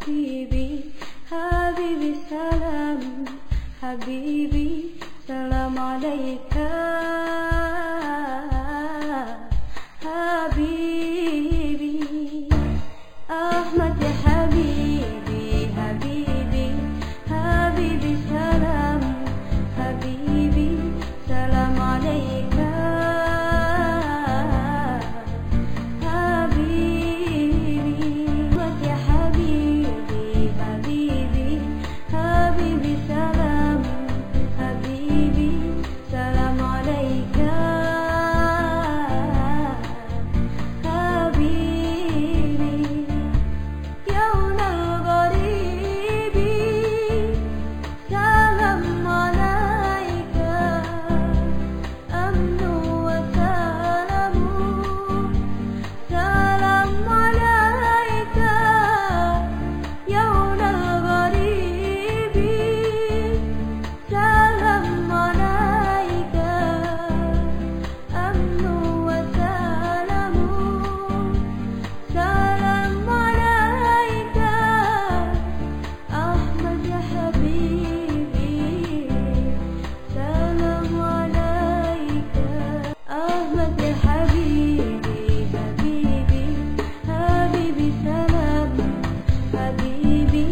habibi habibi salam habibi salam alaykum. habibi